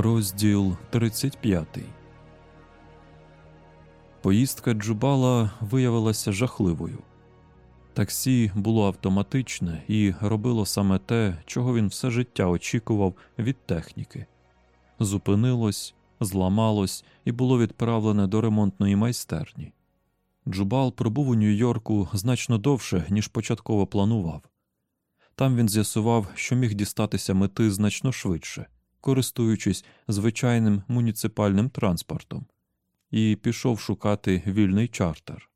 Розділ 35 Поїздка Джубала виявилася жахливою. Таксі було автоматичне і робило саме те, чого він все життя очікував від техніки. Зупинилось, зламалось і було відправлене до ремонтної майстерні. Джубал пробув у Нью-Йорку значно довше, ніж початково планував. Там він з'ясував, що міг дістатися мети значно швидше користуючись звичайним муніципальним транспортом, і пішов шукати вільний чартер.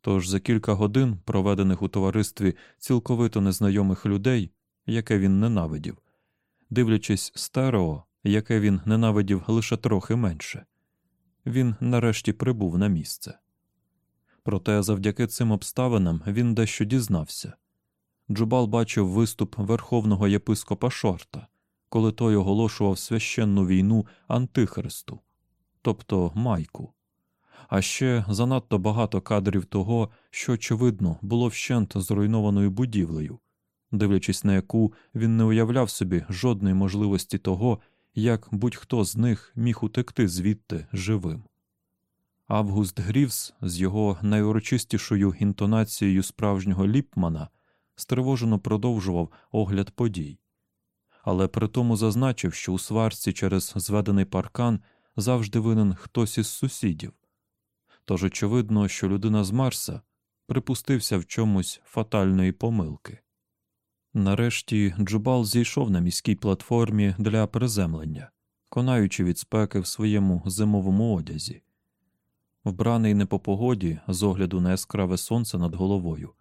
Тож за кілька годин, проведених у товаристві цілковито незнайомих людей, яке він ненавидів, дивлячись стерео, яке він ненавидів лише трохи менше, він нарешті прибув на місце. Проте завдяки цим обставинам він дещо дізнався. Джубал бачив виступ верховного єпископа Шорта, коли той оголошував священну війну Антихристу, тобто майку. А ще занадто багато кадрів того, що, очевидно, було вщент зруйнованою будівлею, дивлячись на яку він не уявляв собі жодної можливості того, як будь-хто з них міг утекти звідти живим. Август Грівс з його найурочистішою інтонацією справжнього ліпмана стривожено продовжував огляд подій але при тому зазначив, що у сварці через зведений паркан завжди винен хтось із сусідів. Тож очевидно, що людина з Марса припустився в чомусь фатальної помилки. Нарешті Джубал зійшов на міській платформі для приземлення, конаючи від спеки в своєму зимовому одязі. Вбраний не по погоді, з огляду на яскраве сонце над головою,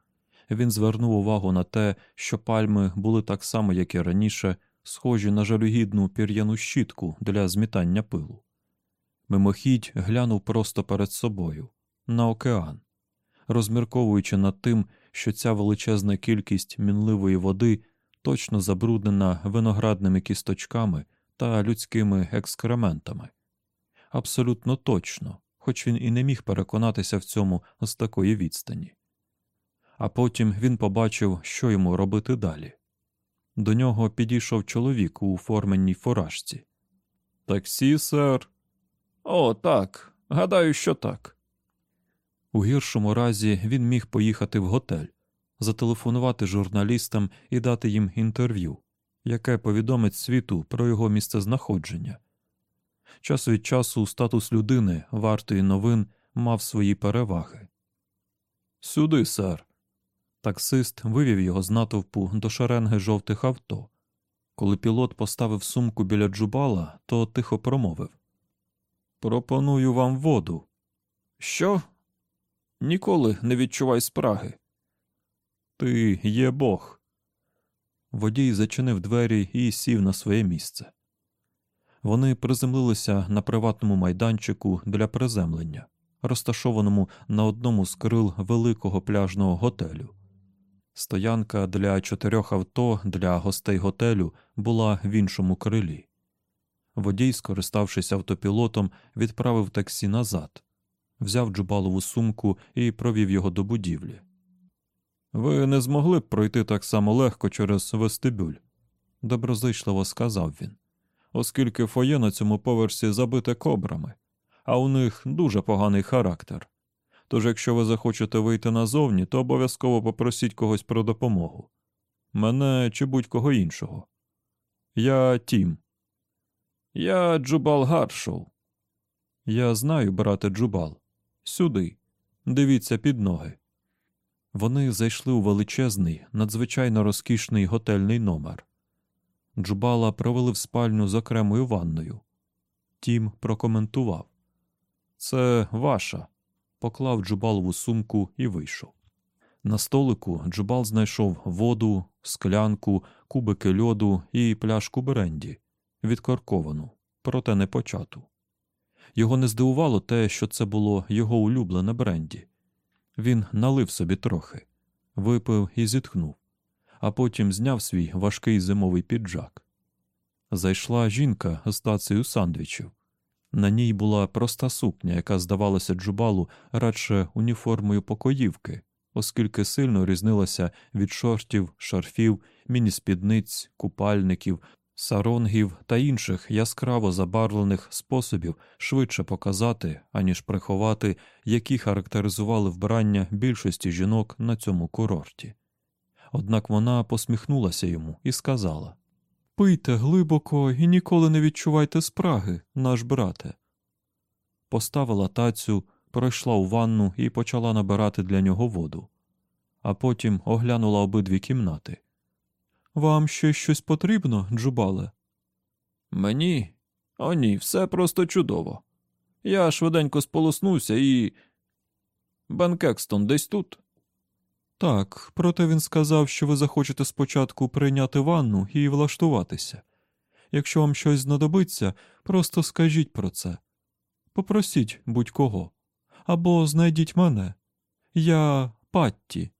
він звернув увагу на те, що пальми були так само, як і раніше, схожі на жалюгідну пір'яну щітку для змітання пилу. Мимохідь глянув просто перед собою на океан, розмірковуючи над тим, що ця величезна кількість мінливої води точно забруднена виноградними кісточками та людськими екскрементами. Абсолютно точно, хоч він і не міг переконатися в цьому з такої відстані. А потім він побачив, що йому робити далі. До нього підійшов чоловік у форменній фуражці. Таксі, сер. О, так. Гадаю, що так. У гіршому разі він міг поїхати в готель, зателефонувати журналістам і дати їм інтерв'ю, яке повідомить світу про його місцезнаходження. Час від часу статус людини, вартої новин, мав свої переваги. Сюди, сер. Таксист вивів його з натовпу до шеренги жовтих авто. Коли пілот поставив сумку біля джубала, то тихо промовив Пропоную вам воду. Що? Ніколи не відчувай спраги. Ти є Бог. Водій зачинив двері і сів на своє місце. Вони приземлилися на приватному майданчику для приземлення, розташованому на одному з крил великого пляжного готелю. Стоянка для чотирьох авто для гостей готелю була в іншому крилі. Водій, скориставшись автопілотом, відправив таксі назад, взяв джубалову сумку і провів його до будівлі. Ви не змогли б пройти так само легко через вестибюль, доброзичливо сказав він, оскільки фоє на цьому поверсі забите кобрами, а у них дуже поганий характер. Тож, якщо ви захочете вийти назовні, то обов'язково попросіть когось про допомогу. Мене чи будь-кого іншого. Я Тім. Я Джубал Гаршоу. Я знаю, брате Джубал. Сюди. Дивіться під ноги. Вони зайшли у величезний, надзвичайно розкішний готельний номер. Джубала провели в спальню з окремою ванною. Тім прокоментував Це ваша поклав джубалову сумку і вийшов. На столику Джубал знайшов воду, склянку, кубики льоду і пляшку бренді, відкорковану, проте не почату. Його не здивувало те, що це було його улюблене бренді. Він налив собі трохи, випив і зітхнув, а потім зняв свій важкий зимовий піджак. Зайшла жінка з тацею сандвічів. На ній була проста сукня, яка здавалася джубалу радше уніформою покоївки, оскільки сильно різнилася від шортів, шарфів, міні-спідниць, купальників, саронгів та інших яскраво забарвлених способів швидше показати, аніж приховати, які характеризували вбрання більшості жінок на цьому курорті. Однак вона посміхнулася йому і сказала Пийте глибоко і ніколи не відчувайте спраги, наш брате. Поставила тацю, пройшла у ванну і почала набирати для нього воду, а потім оглянула обидві кімнати. Вам ще щось потрібно, Джубале? Мені? О, ні, все просто чудово. Я швиденько сполоснувся і. Бен Кекстон десь тут. Так, проте він сказав, що ви захочете спочатку прийняти ванну і влаштуватися. Якщо вам щось знадобиться, просто скажіть про це. Попросіть будь-кого. Або знайдіть мене. Я Патті.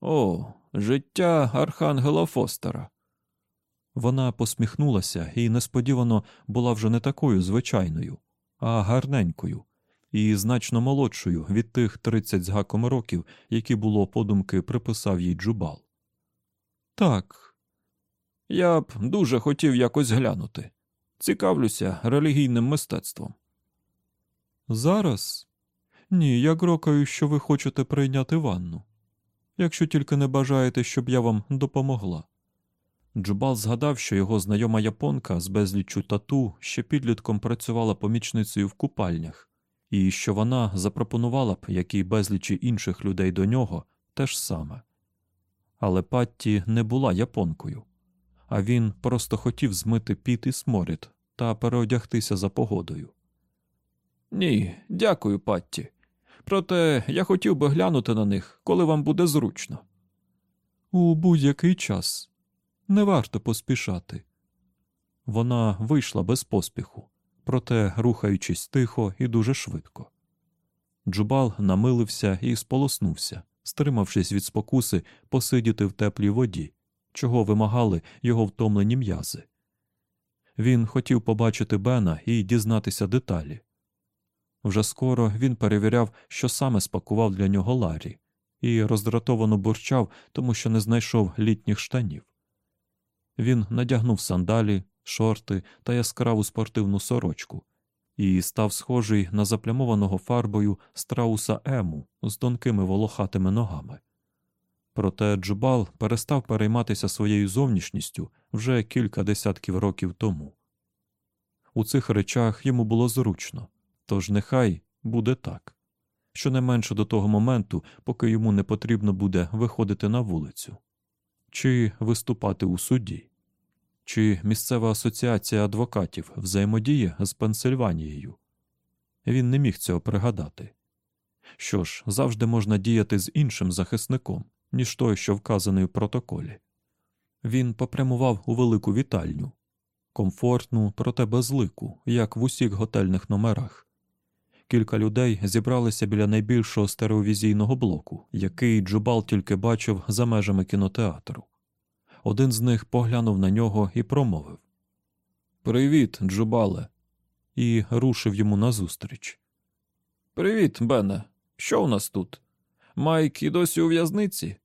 О, життя Архангела Фостера. Вона посміхнулася і несподівано була вже не такою звичайною, а гарненькою і значно молодшою від тих тридцять з гаком років, які було подумки приписав їй джубал. Так, я б дуже хотів якось глянути. Цікавлюся релігійним мистецтвом. Зараз? Ні, я грокаю, що ви хочете прийняти ванну. Якщо тільки не бажаєте, щоб я вам допомогла. Джубал згадав, що його знайома японка з безліччю тату ще підлітком працювала помічницею в купальнях, і що вона запропонувала б, як і безлічі інших людей до нього, те ж саме. Але Патті не була японкою, а він просто хотів змити піт і сморід та переодягтися за погодою. Ні, дякую, Патті. Проте я хотів би глянути на них, коли вам буде зручно. У будь-який час не варто поспішати. Вона вийшла без поспіху, проте рухаючись тихо і дуже швидко. Джубал намилився і сполоснувся, стримавшись від спокуси посидіти в теплій воді, чого вимагали його втомлені м'язи. Він хотів побачити Бена і дізнатися деталі. Вже скоро він перевіряв, що саме спакував для нього Ларі, і роздратовано бурчав, тому що не знайшов літніх штанів. Він надягнув сандалі, шорти та яскраву спортивну сорочку і став схожий на заплямованого фарбою страуса Ему з тонкими волохатими ногами. Проте Джубал перестав перейматися своєю зовнішністю вже кілька десятків років тому. У цих речах йому було зручно, тож нехай буде так, щонайменше до того моменту, поки йому не потрібно буде виходити на вулицю чи виступати у суді чи місцева асоціація адвокатів взаємодіє з Пенсильванією. Він не міг цього пригадати. Що ж, завжди можна діяти з іншим захисником, ніж той, що вказаний у протоколі. Він попрямував у велику вітальню, комфортну, проте безлику, як в усіх готельних номерах. Кілька людей зібралися біля найбільшого стереовізійного блоку, який Джубал тільки бачив за межами кінотеатру. Один з них поглянув на нього і промовив Привіт, Джубале, і рушив йому назустріч. Привіт, Бене. Що у нас тут? Майк і досі у в'язниці?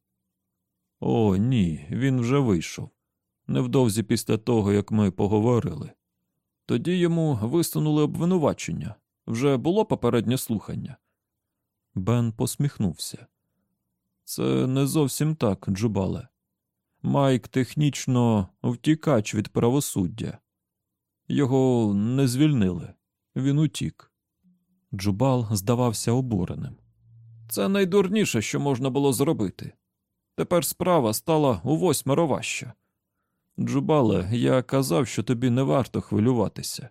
О, ні, він вже вийшов. Невдовзі після того, як ми поговорили. Тоді йому висунули обвинувачення. Вже було попереднє слухання. Бен посміхнувся. Це не зовсім так, Джубале. Майк технічно втікач від правосуддя. Його не звільнили, він утік. Джубал здавався обуреним. Це найдурніше, що можна було зробити. Тепер справа стала у восьмеро важча. Джубале, я казав, що тобі не варто хвилюватися.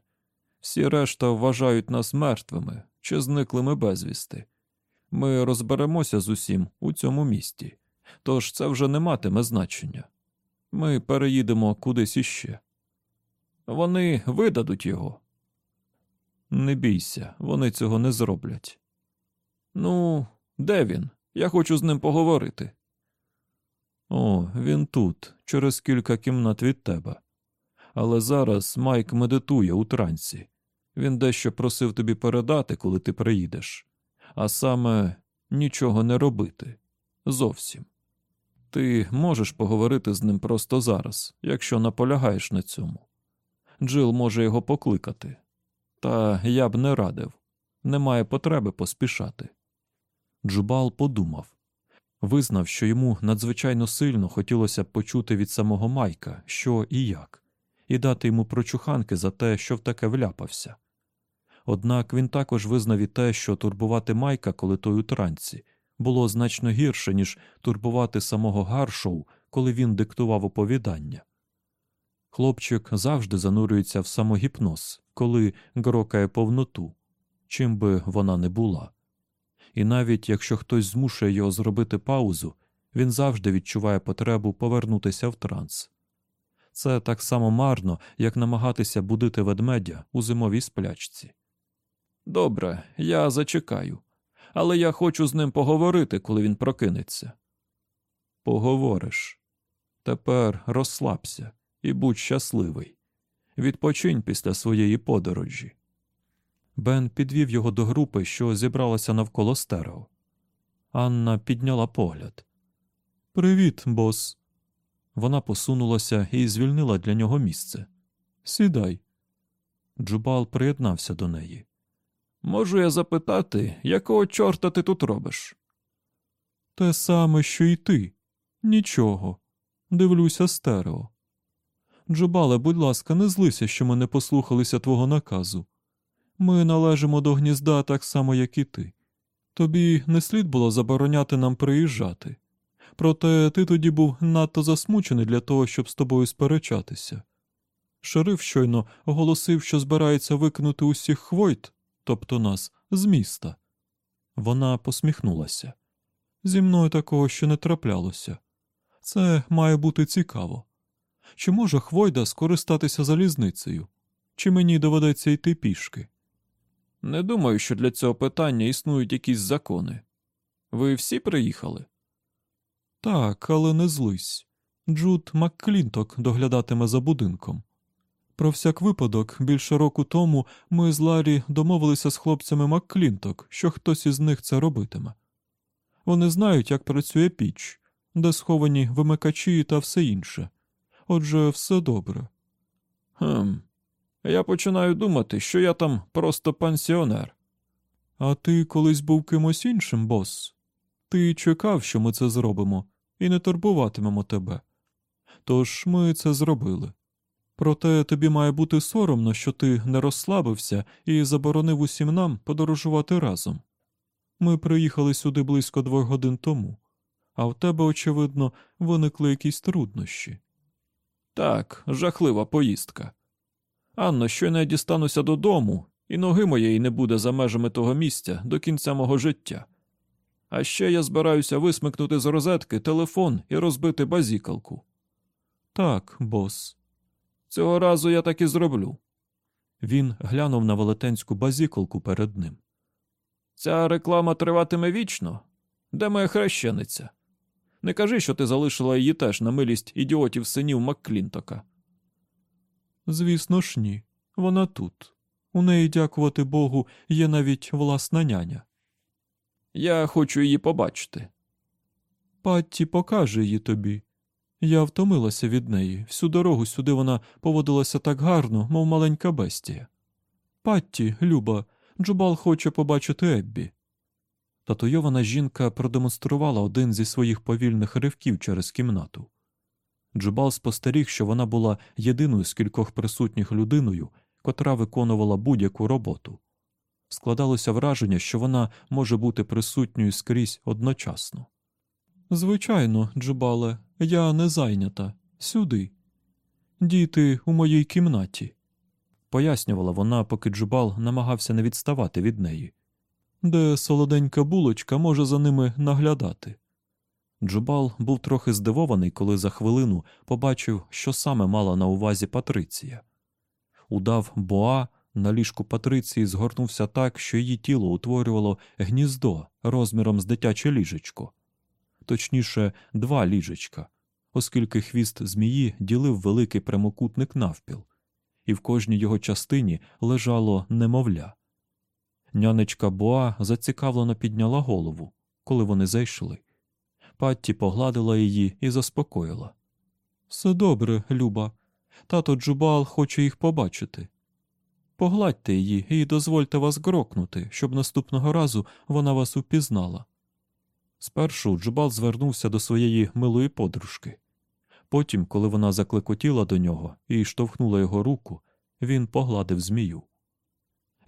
Всі решта вважають нас мертвими чи зниклими безвісти. Ми розберемося з усім у цьому місті, тож це вже не матиме значення. Ми переїдемо кудись іще. Вони видадуть його. Не бійся, вони цього не зроблять. Ну, де він? Я хочу з ним поговорити. О, він тут, через кілька кімнат від тебе. Але зараз Майк медитує у трансі. Він дещо просив тобі передати, коли ти приїдеш, а саме нічого не робити. Зовсім. Ти можеш поговорити з ним просто зараз, якщо наполягаєш на цьому. Джил може його покликати. Та я б не радив. Немає потреби поспішати. Джубал подумав визнав, що йому надзвичайно сильно хотілося б почути від самого Майка, що і як, і дати йому прочуханки за те, що в таке вляпався. Однак він також визнав і те, що турбувати Майка, коли той у транці, було значно гірше, ніж турбувати самого Гаршоу, коли він диктував оповідання. Хлопчик завжди занурюється в самогіпноз, коли грокає повноту, чим би вона не була. І навіть якщо хтось змушує його зробити паузу, він завжди відчуває потребу повернутися в транс. Це так само марно, як намагатися будити ведмедя у зимовій сплячці. Добре, я зачекаю, але я хочу з ним поговорити, коли він прокинеться. Поговориш. Тепер розслабся і будь щасливий. Відпочинь після своєї подорожі. Бен підвів його до групи, що зібралася навколо стерео. Анна підняла погляд. Привіт, бос. Вона посунулася і звільнила для нього місце. Сідай. Джубал приєднався до неї. Можу я запитати, якого чорта ти тут робиш? Те саме, що й ти. Нічого. Дивлюся стерео. Джубале, будь ласка, не злися, що ми не послухалися твого наказу. Ми належимо до гнізда так само, як і ти. Тобі не слід було забороняти нам приїжджати. Проте ти тоді був надто засмучений для того, щоб з тобою сперечатися. Шериф щойно оголосив, що збирається викинути усіх хвойт, тобто нас, з міста. Вона посміхнулася. Зі мною такого ще не траплялося. Це має бути цікаво. Чи може Хвойда скористатися залізницею? Чи мені доведеться йти пішки? Не думаю, що для цього питання існують якісь закони. Ви всі приїхали? Так, але не злись. Джуд Макклінток доглядатиме за будинком. Про всяк випадок, більше року тому ми з Ларі домовилися з хлопцями Макклінток, що хтось із них це робитиме. Вони знають, як працює піч, де сховані вимикачі та все інше. Отже, все добре. Хм, я починаю думати, що я там просто пансіонер. А ти колись був кимось іншим, бос? Ти чекав, що ми це зробимо, і не турбуватимемо тебе. Тож ми це зробили. Проте тобі має бути соромно, що ти не розслабився і заборонив усім нам подорожувати разом. Ми приїхали сюди близько двох годин тому, а в тебе, очевидно, виникли якісь труднощі. Так, жахлива поїздка. Анно, щойно я дістануся додому, і ноги моєї не буде за межами того місця до кінця мого життя. А ще я збираюся висмикнути з розетки телефон і розбити базікалку. Так, бос. Цього разу я так і зроблю. Він глянув на велетенську базікалку перед ним. Ця реклама триватиме вічно. Де моя хрещениця? Не кажи, що ти залишила її теж на милість ідіотів синів Макклінтока. Звісно ж, ні. Вона тут. У неї, дякувати Богу, є навіть власна няня. Я хочу її побачити. Патті покаже її тобі. Я втомилася від неї. Всю дорогу сюди вона поводилася так гарно, мов маленька бестія. Патті, Люба, Джубал хоче побачити Еббі. Татуйована жінка продемонструвала один зі своїх повільних ривків через кімнату. Джубал спостеріг, що вона була єдиною з кількох присутніх людиною, котра виконувала будь-яку роботу. Складалося враження, що вона може бути присутньою скрізь одночасно. Звичайно, Джубале, я не зайнята. Сюди. Діти у моїй кімнаті, пояснювала вона, поки Джубал намагався не відставати від неї. де солоденька булочка може за ними наглядати. Джубал був трохи здивований, коли за хвилину побачив, що саме мала на увазі Патриція. Удав Боа на ліжку Патриції згорнувся так, що її тіло утворювало гніздо розміром з дитяче ліжечко, точніше, два ліжечка, оскільки хвіст змії ділив великий прямокутник навпіл, і в кожній його частині лежало немовля. Нянечка Боа зацікавлено підняла голову, коли вони зайшли. Патті погладила її і заспокоїла. Все добре, Люба. Тато Джубал хоче їх побачити. Погладьте її і дозвольте вас грокнути, щоб наступного разу вона вас упізнала. Спершу Джубал звернувся до своєї милої подружки. Потім, коли вона заклекотіла до нього і штовхнула його руку, він погладив змію.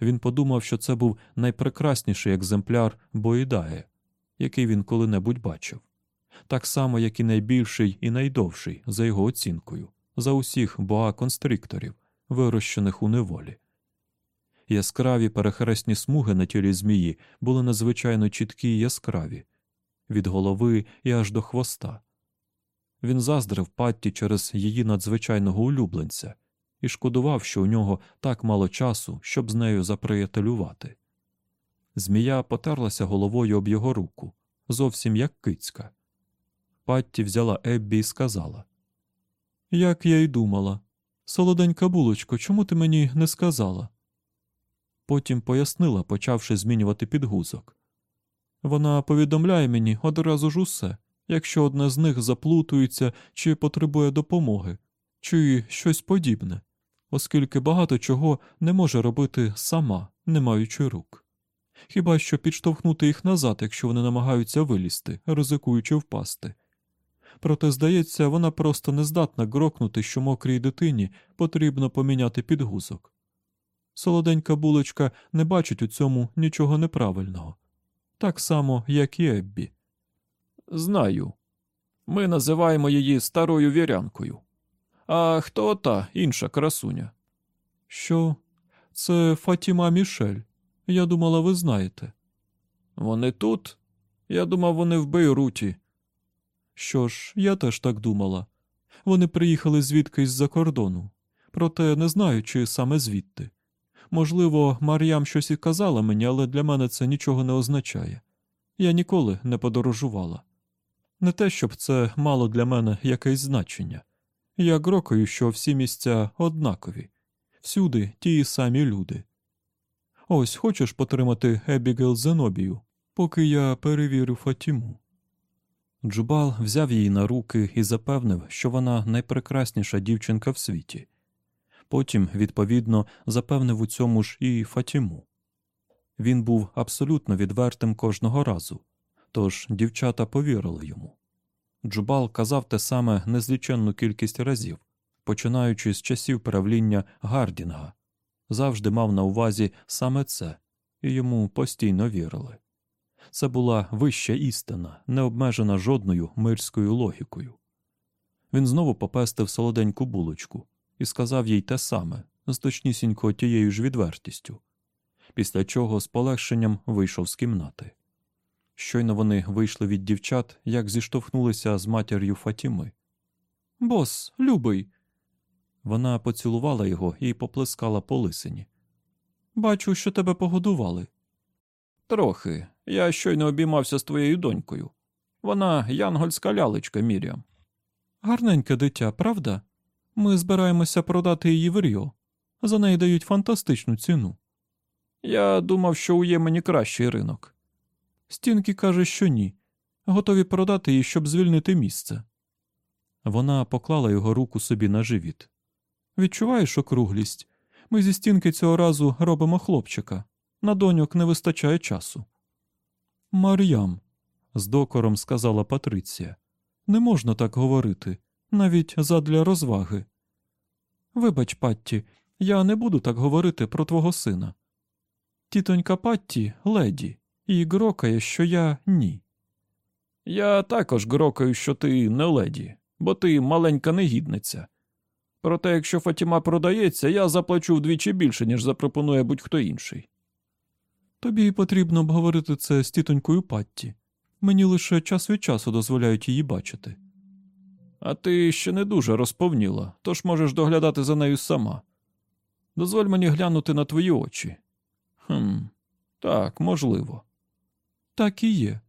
Він подумав, що це був найпрекрасніший екземпляр Боїдає, який він коли-небудь бачив, так само, як і найбільший і найдовший, за його оцінкою, за усіх боа-констрикторів, вирощених у неволі. Яскраві перехресні смуги на тілі змії були надзвичайно чіткі й яскраві, від голови і аж до хвоста. Він заздрив Патті через її надзвичайного улюбленця і шкодував, що у нього так мало часу, щоб з нею заприятелювати. Змія потерлася головою об його руку, зовсім як кицька. Патті взяла Еббі і сказала Як я й думала. Солоденька булочко, чому ти мені не сказала? Потім пояснила, почавши змінювати підгузок. Вона повідомляє мені одразу ж усе, якщо одне з них заплутується чи потребує допомоги, чи щось подібне, оскільки багато чого не може робити сама, не маючи рук. Хіба що підштовхнути їх назад, якщо вони намагаються вилізти, ризикуючи впасти. Проте, здається, вона просто не здатна грокнути, що мокрій дитині потрібно поміняти підгузок. Солоденька булочка не бачить у цьому нічого неправильного, так само, як і Еббі. Знаю. Ми називаємо її старою вірянкою. А хто та інша красуня? Що? Це Фатіма Мішель. Я думала, ви знаєте. Вони тут? Я думав, вони в Бейруті. Що ж, я теж так думала. Вони приїхали звідкись з-за кордону, проте не знаю, чи саме звідти. Можливо, Мар'ям щось і казала мені, але для мене це нічого не означає. Я ніколи не подорожувала. Не те, щоб це мало для мене якесь значення. Я грокаю, що всі місця однакові, всюди ті самі люди. Ось хочеш потримати Ебігел Зенобію, поки я перевірю Фатіму. Джубал взяв її на руки і запевнив, що вона найпрекрасніша дівчинка в світі. Потім, відповідно, запевнив у цьому ж і Фатіму. Він був абсолютно відвертим кожного разу, тож дівчата повірили йому. Джубал казав те саме незліченну кількість разів, починаючи з часів правління Гардінга, завжди мав на увазі саме це, і йому постійно вірили. Це була вища істина, не обмежена жодною мирською логікою. Він знову попестив солоденьку булочку і сказав їй те саме, з точнісінько тією ж відвертістю, після чого з полегшенням вийшов з кімнати. Щойно вони вийшли від дівчат, як зіштовхнулися з матір'ю Фатіми. Бос, любий. Вона поцілувала його і поплескала по лисині. Бачу, що тебе погодували. Трохи. Я щойно обіймався з твоєю донькою. Вона янгольська лялечка Мір'ям. Гарненьке дитя, правда? Ми збираємося продати її в Ріо. За неї дають фантастичну ціну. Я думав, що у Ємені кращий ринок. Стінки каже, що ні. Готові продати її, щоб звільнити місце. Вона поклала його руку собі на живіт. Відчуваєш округлість? Ми зі стінки цього разу робимо хлопчика. На доньок не вистачає часу. Мар'ям, з докором сказала Патриція, не можна так говорити, навіть задля розваги. Вибач, Патті, я не буду так говорити про твого сина. Тітонька Патті леді, і грокає, що я ні. Я також грокаю, що ти не леді, бо ти маленька негідниця. Проте, якщо Фатіма продається, я заплачу вдвічі більше, ніж запропонує будь-хто інший. Тобі потрібно обговорити це з тітонькою Патті. Мені лише час від часу дозволяють її бачити. А ти ще не дуже розповніла, тож можеш доглядати за нею сама. Дозволь мені глянути на твої очі. Хм, так, можливо. Так і є.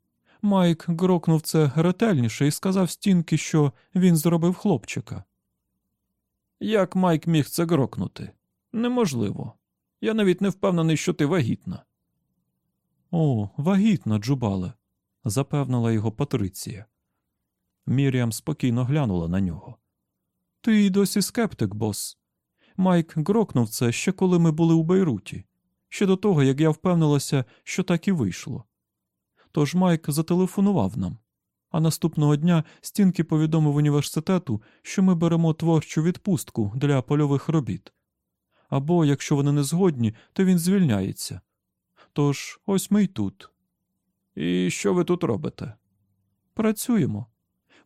Майк грокнув це ретельніше і сказав стінки, що він зробив хлопчика. Як Майк міг це грокнути? Неможливо. Я навіть не впевнений, що ти вагітна. О, вагітна, Джубале, запевнила його Патриція. Мір'ям спокійно глянула на нього. Ти й досі скептик, бос. Майк грокнув це ще коли ми були у Бейруті, ще до того, як я впевнилася, що так і вийшло. Тож Майк зателефонував нам, а наступного дня стінки повідомив університету, що ми беремо творчу відпустку для польових робіт. Або, якщо вони не згодні, то він звільняється. Тож ось ми й тут. І що ви тут робите? Працюємо.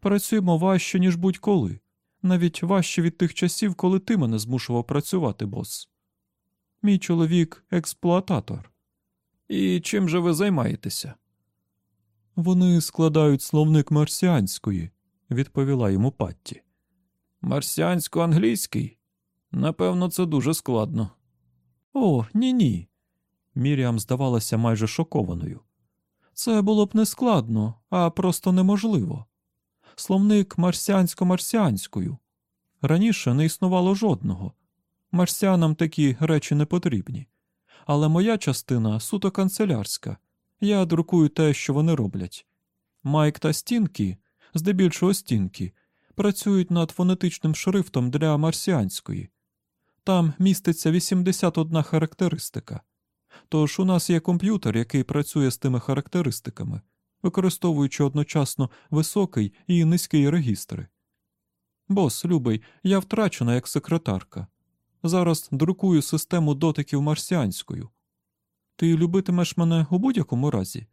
Працюємо важче, ніж будь-коли, навіть важче від тих часів, коли ти мене змушував працювати, бос. Мій чоловік експлуататор. І чим же ви займаєтеся? Вони складають словник марсіанської, відповіла йому Патті. Марсіансько-англійський? Напевно, це дуже складно. О, ні ні. Міріам здавалася майже шокованою. Це було б не складно, а просто неможливо. Словник марсіансько-марсіанською. Раніше не існувало жодного. Марсіанам такі речі не потрібні. Але моя частина суто канцелярська. Я друкую те, що вони роблять. Майк та стінки, здебільшого стінки, працюють над фонетичним шрифтом для марсіанської. Там міститься 81 характеристика. Тож у нас є комп'ютер, який працює з тими характеристиками, використовуючи одночасно високий і низький регістри. Бос, любий, я втрачена як секретарка. Зараз друкую систему дотиків марсіанською. Ти любитимеш мене у будь-якому разі.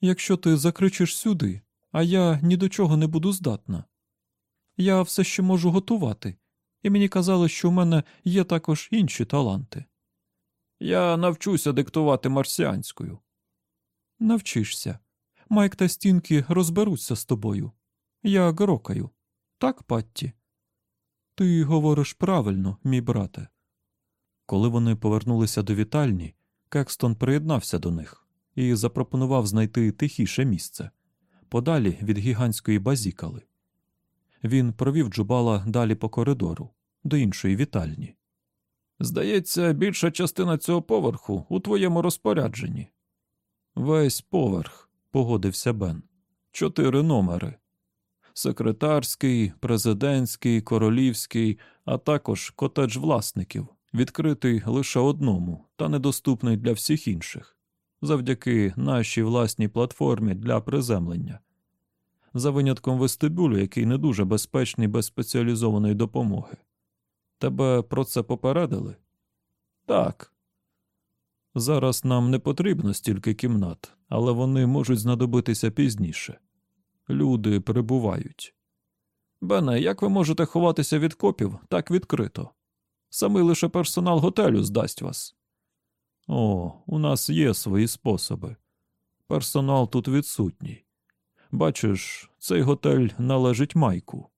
Якщо ти закричиш сюди, а я ні до чого не буду здатна. Я все ще можу готувати, і мені казали, що у мене є також інші таланти. Я навчуся диктувати марсіанською. Навчишся. Майк та стінки розберуться з тобою. Я грокаю. Так, Патті? Ти говориш правильно, мій брате. Коли вони повернулися до вітальні, Кекстон приєднався до них і запропонував знайти тихіше місце подалі від гігантської базікали. Він провів Джубала далі по коридору, до іншої вітальні. Здається, більша частина цього поверху у твоєму розпорядженні. Весь поверх, погодився Бен. Чотири номери секретарський, президентський, королівський, а також котедж власників, відкритий лише одному та недоступний для всіх інших, завдяки нашій власній платформі для приземлення. За винятком вестибюлю, який не дуже безпечний без спеціалізованої допомоги. Тебе про це попередили? Так. Зараз нам не потрібно стільки кімнат, але вони можуть знадобитися пізніше. Люди прибувають. Бене, як ви можете ховатися від копів так відкрито? Самий лише персонал готелю здасть вас. О, у нас є свої способи. Персонал тут відсутній. Бачиш, цей готель належить майку.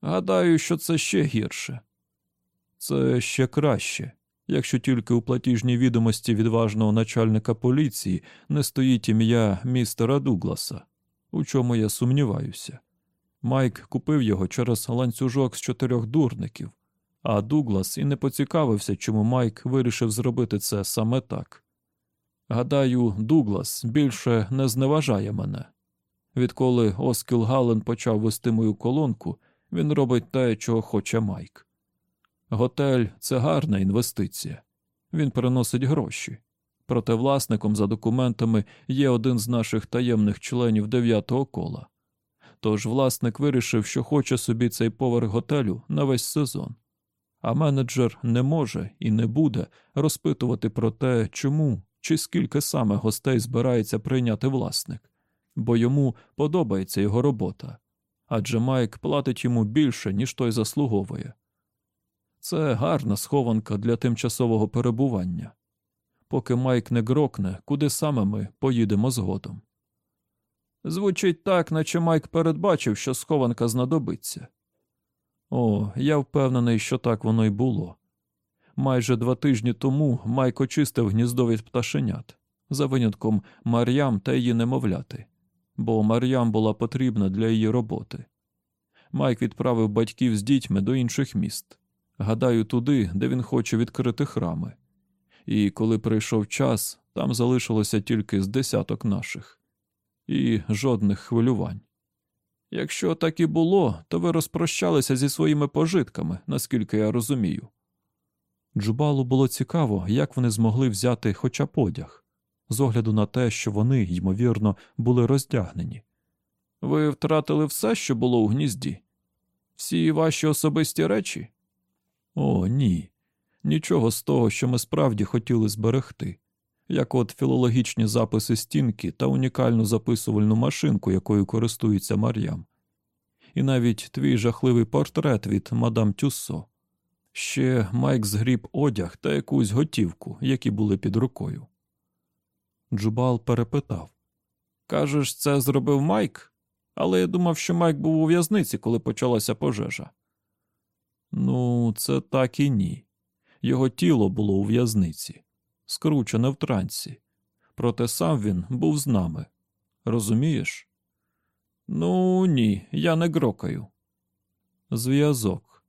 Гадаю, що це ще гірше. Це ще краще, якщо тільки у платіжній відомості відважного начальника поліції не стоїть ім'я містера Дугласа, у чому я сумніваюся. Майк купив його через ланцюжок з чотирьох дурників, а Дуглас і не поцікавився, чому Майк вирішив зробити це саме так. Гадаю, Дуглас більше не зневажає мене. Відколи Оскіл Гален почав вести мою колонку, він робить те, чого хоче Майк. Готель це гарна інвестиція. Він приносить гроші. Проте власником за документами є один з наших таємних членів дев'ятого кола. Тож власник вирішив, що хоче собі цей поверх готелю на весь сезон. А менеджер не може і не буде розпитувати про те, чому чи скільки саме гостей збирається прийняти власник, бо йому подобається його робота, адже Майк платить йому більше, ніж той заслуговує. Це гарна схованка для тимчасового перебування. поки Майк не грокне, куди саме ми поїдемо згодом. Звучить так, наче Майк передбачив, що схованка знадобиться. О, я впевнений, що так воно й було. Майже два тижні тому Майк очистив гніздо від пташенят, за винятком Мар'ям та її немовляти, бо Мар'ям була потрібна для її роботи. Майк відправив батьків з дітьми до інших міст, гадаю, туди, де він хоче відкрити храми. І коли прийшов час, там залишилося тільки з десяток наших, і жодних хвилювань. Якщо так і було, то ви розпрощалися зі своїми пожитками, наскільки я розумію. Джубалу було цікаво, як вони змогли взяти хоча б одяг, з огляду на те, що вони, ймовірно, були роздягнені. Ви втратили все, що було у гнізді? Всі ваші особисті речі? О, ні. Нічого з того, що ми справді хотіли зберегти, як от філологічні записи стінки та унікальну записувальну машинку, якою користується Мар'ям. І навіть твій жахливий портрет від мадам Тюссо. Ще Майк згріб одяг та якусь готівку, які були під рукою. Джубал перепитав Кажеш, це зробив Майк? Але я думав, що Майк був у в'язниці, коли почалася пожежа. Ну, це так і ні. Його тіло було у в'язниці, скручене в трансі. Проте сам він був з нами. Розумієш? Ну, ні, я не грокаю. Зв'язок.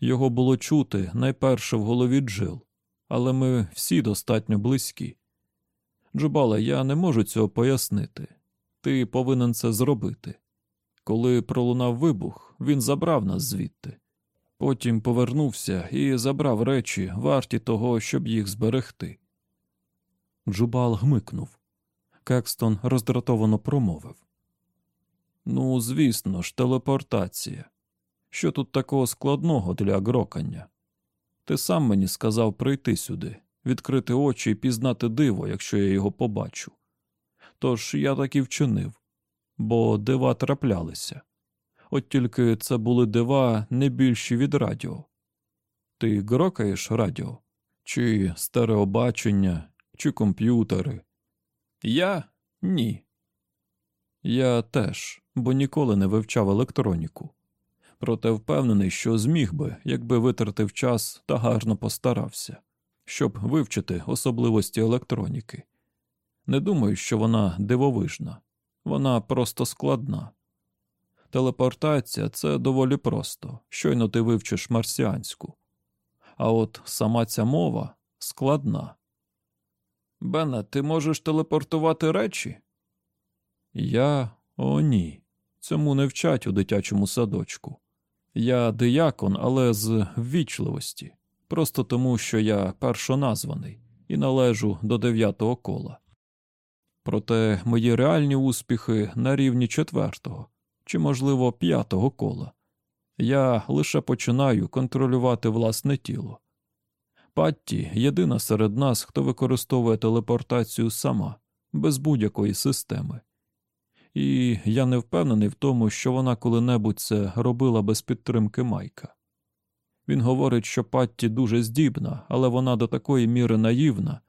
Його було чути найперше в голові Джил, але ми всі достатньо близькі. Джубале, я не можу цього пояснити. Ти повинен це зробити. Коли пролунав вибух, він забрав нас звідти. Потім повернувся і забрав речі, варті того, щоб їх зберегти. Джубал гмикнув. Кекстон роздратовано промовив. Ну, звісно ж, телепортація. Що тут такого складного для грокання? Ти сам мені сказав прийти сюди, відкрити очі і пізнати диво, якщо я його побачу. Тож я так і вчинив, бо дива траплялися. От тільки це були дива не більші від радіо. Ти грокаєш радіо? Чи стереобачення, чи комп'ютери? Я ні. Я теж, бо ніколи не вивчав електроніку. Проте впевнений, що зміг би, якби витратив час та гарно постарався, щоб вивчити особливості електроніки. Не думаю, що вона дивовижна, вона просто складна. Телепортація це доволі просто, щойно ти вивчиш марсіанську. А от сама ця мова складна. Бене, ти можеш телепортувати речі? Я о, ні. Цьому не вчать у дитячому садочку. Я диякон, але з ввічливості, просто тому, що я першоназваний і належу до дев'ятого кола. Проте мої реальні успіхи на рівні четвертого чи, можливо, п'ятого кола. Я лише починаю контролювати власне тіло. Патті єдина серед нас, хто використовує телепортацію сама, без будь-якої системи. І я не впевнений в тому, що вона коли-небудь це робила без підтримки Майка. Він говорить, що Патті дуже здібна, але вона до такої міри наївна,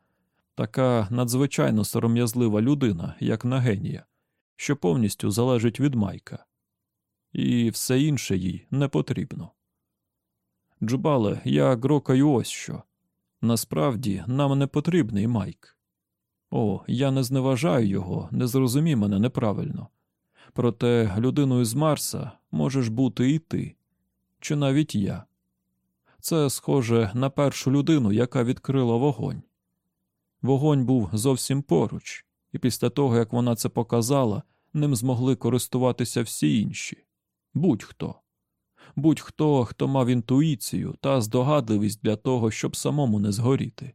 така надзвичайно сором'язлива людина, як на генія, що повністю залежить від Майка, і все інше їй не потрібно. Джубале, я грокаю ось що. Насправді нам не потрібний Майк. О, я не зневажаю його, не зрозумій мене неправильно. Проте людиною з Марса можеш бути і ти, чи навіть я. Це схоже на першу людину, яка відкрила вогонь. Вогонь був зовсім поруч, і після того, як вона це показала, ним змогли користуватися всі інші будь-хто. Будь-хто, хто мав інтуїцію та здогадливість для того, щоб самому не згоріти.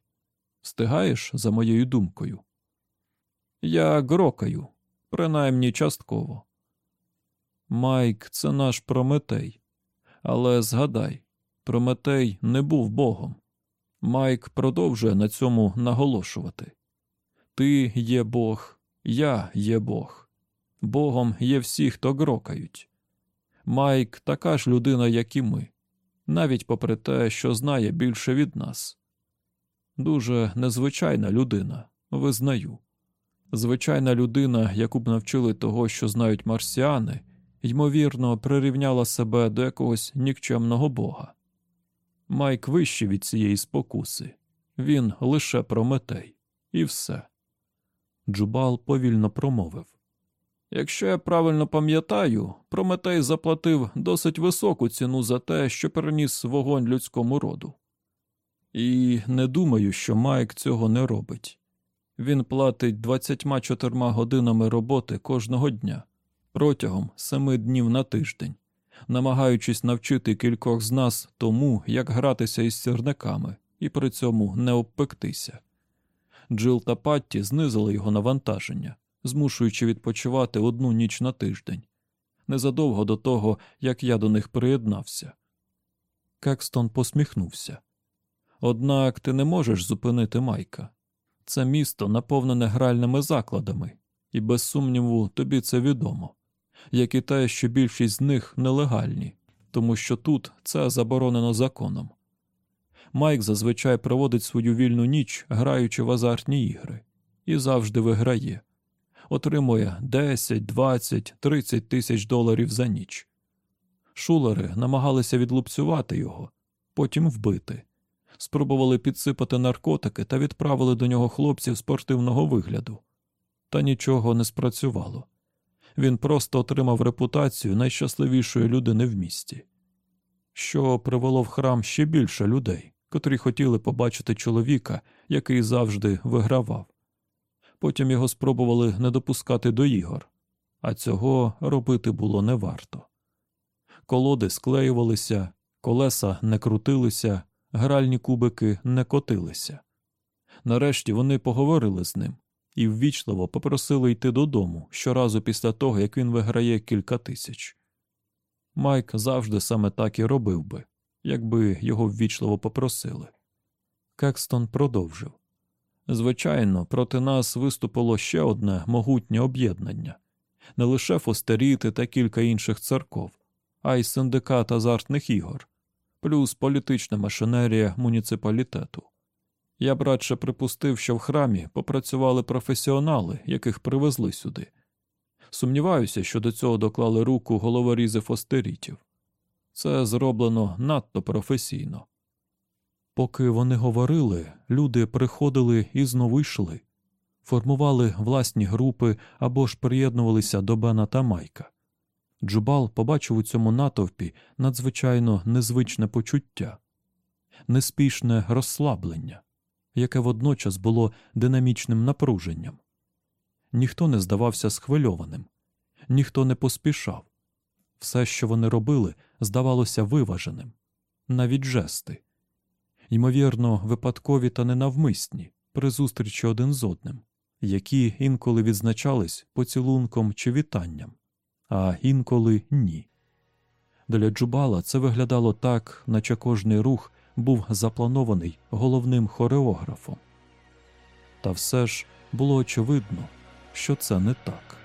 Встигаєш за моєю думкою? Я грокаю, принаймні частково. Майк, це наш Прометей. Але згадай, Прометей не був богом. Майк продовжує на цьому наголошувати. Ти є Бог, я є Бог. Богом є всі, хто грокають. Майк така ж людина, як і ми, навіть попри те, що знає більше від нас. Дуже незвичайна людина, визнаю. Звичайна людина, яку б навчили того, що знають марсіани, ймовірно, прирівняла себе до якогось нікчемного бога. Майк вищий від цієї спокуси, він лише Прометей, і все. Джубал повільно промовив. Якщо я правильно пам'ятаю, Прометей заплатив досить високу ціну за те, що переніс вогонь людському роду. І не думаю, що Майк цього не робить. Він платить 24 годинами роботи кожного дня протягом семи днів на тиждень, намагаючись навчити кількох з нас тому, як гратися із сірниками і при цьому не обпектися. Джил та Патті знизили його навантаження, змушуючи відпочивати одну ніч на тиждень, незадовго до того, як я до них приєднався. Кекстон посміхнувся. Однак ти не можеш зупинити Майка. Це місто наповнене гральними закладами, і без сумніву тобі це відомо, як і те, що більшість з них нелегальні, тому що тут це заборонено законом. Майк зазвичай проводить свою вільну ніч, граючи в азартні ігри, і завжди виграє, отримує 10, 20, 30 тисяч доларів за ніч. Шулери намагалися відлупцювати його, потім вбити спробували підсипати наркотики та відправили до нього хлопців спортивного вигляду. Та нічого не спрацювало. Він просто отримав репутацію найщасливішої людини в місті, що привело в храм ще більше людей, котрі хотіли побачити чоловіка, який завжди вигравав. Потім його спробували не допускати до ігор, а цього робити було не варто. Колоди склеювалися, колеса не крутилися, гральні кубики не котилися. Нарешті вони поговорили з ним і ввічливо попросили йти додому щоразу після того, як він виграє кілька тисяч. Майк завжди саме так і робив би, якби його ввічливо попросили. Кекстон продовжив звичайно, проти нас виступило ще одне могутнє об'єднання не лише фостеріти та кілька інших церков, а й синдикат азартних ігор, плюс політична машинерія муніципалітету. Я б радше припустив, що в храмі попрацювали професіонали, яких привезли сюди. Сумніваюся, що до цього доклали руку головорізи фостерітів. Це зроблено надто професійно. Поки вони говорили, люди приходили і знову йшли, формували власні групи або ж приєднувалися до Бена та Майка. Джубал побачив у цьому натовпі надзвичайно незвичне почуття, неспішне розслаблення, яке водночас було динамічним напруженням. Ніхто не здавався схвильованим, ніхто не поспішав. Все, що вони робили, здавалося виваженим, навіть жести, ймовірно, випадкові та ненавмисні при зустрічі один з одним, які інколи відзначались поцілунком чи вітанням а інколи ні. Для Джубала це виглядало так, наче кожний рух був запланований головним хореографом. Та все ж було очевидно, що це не так.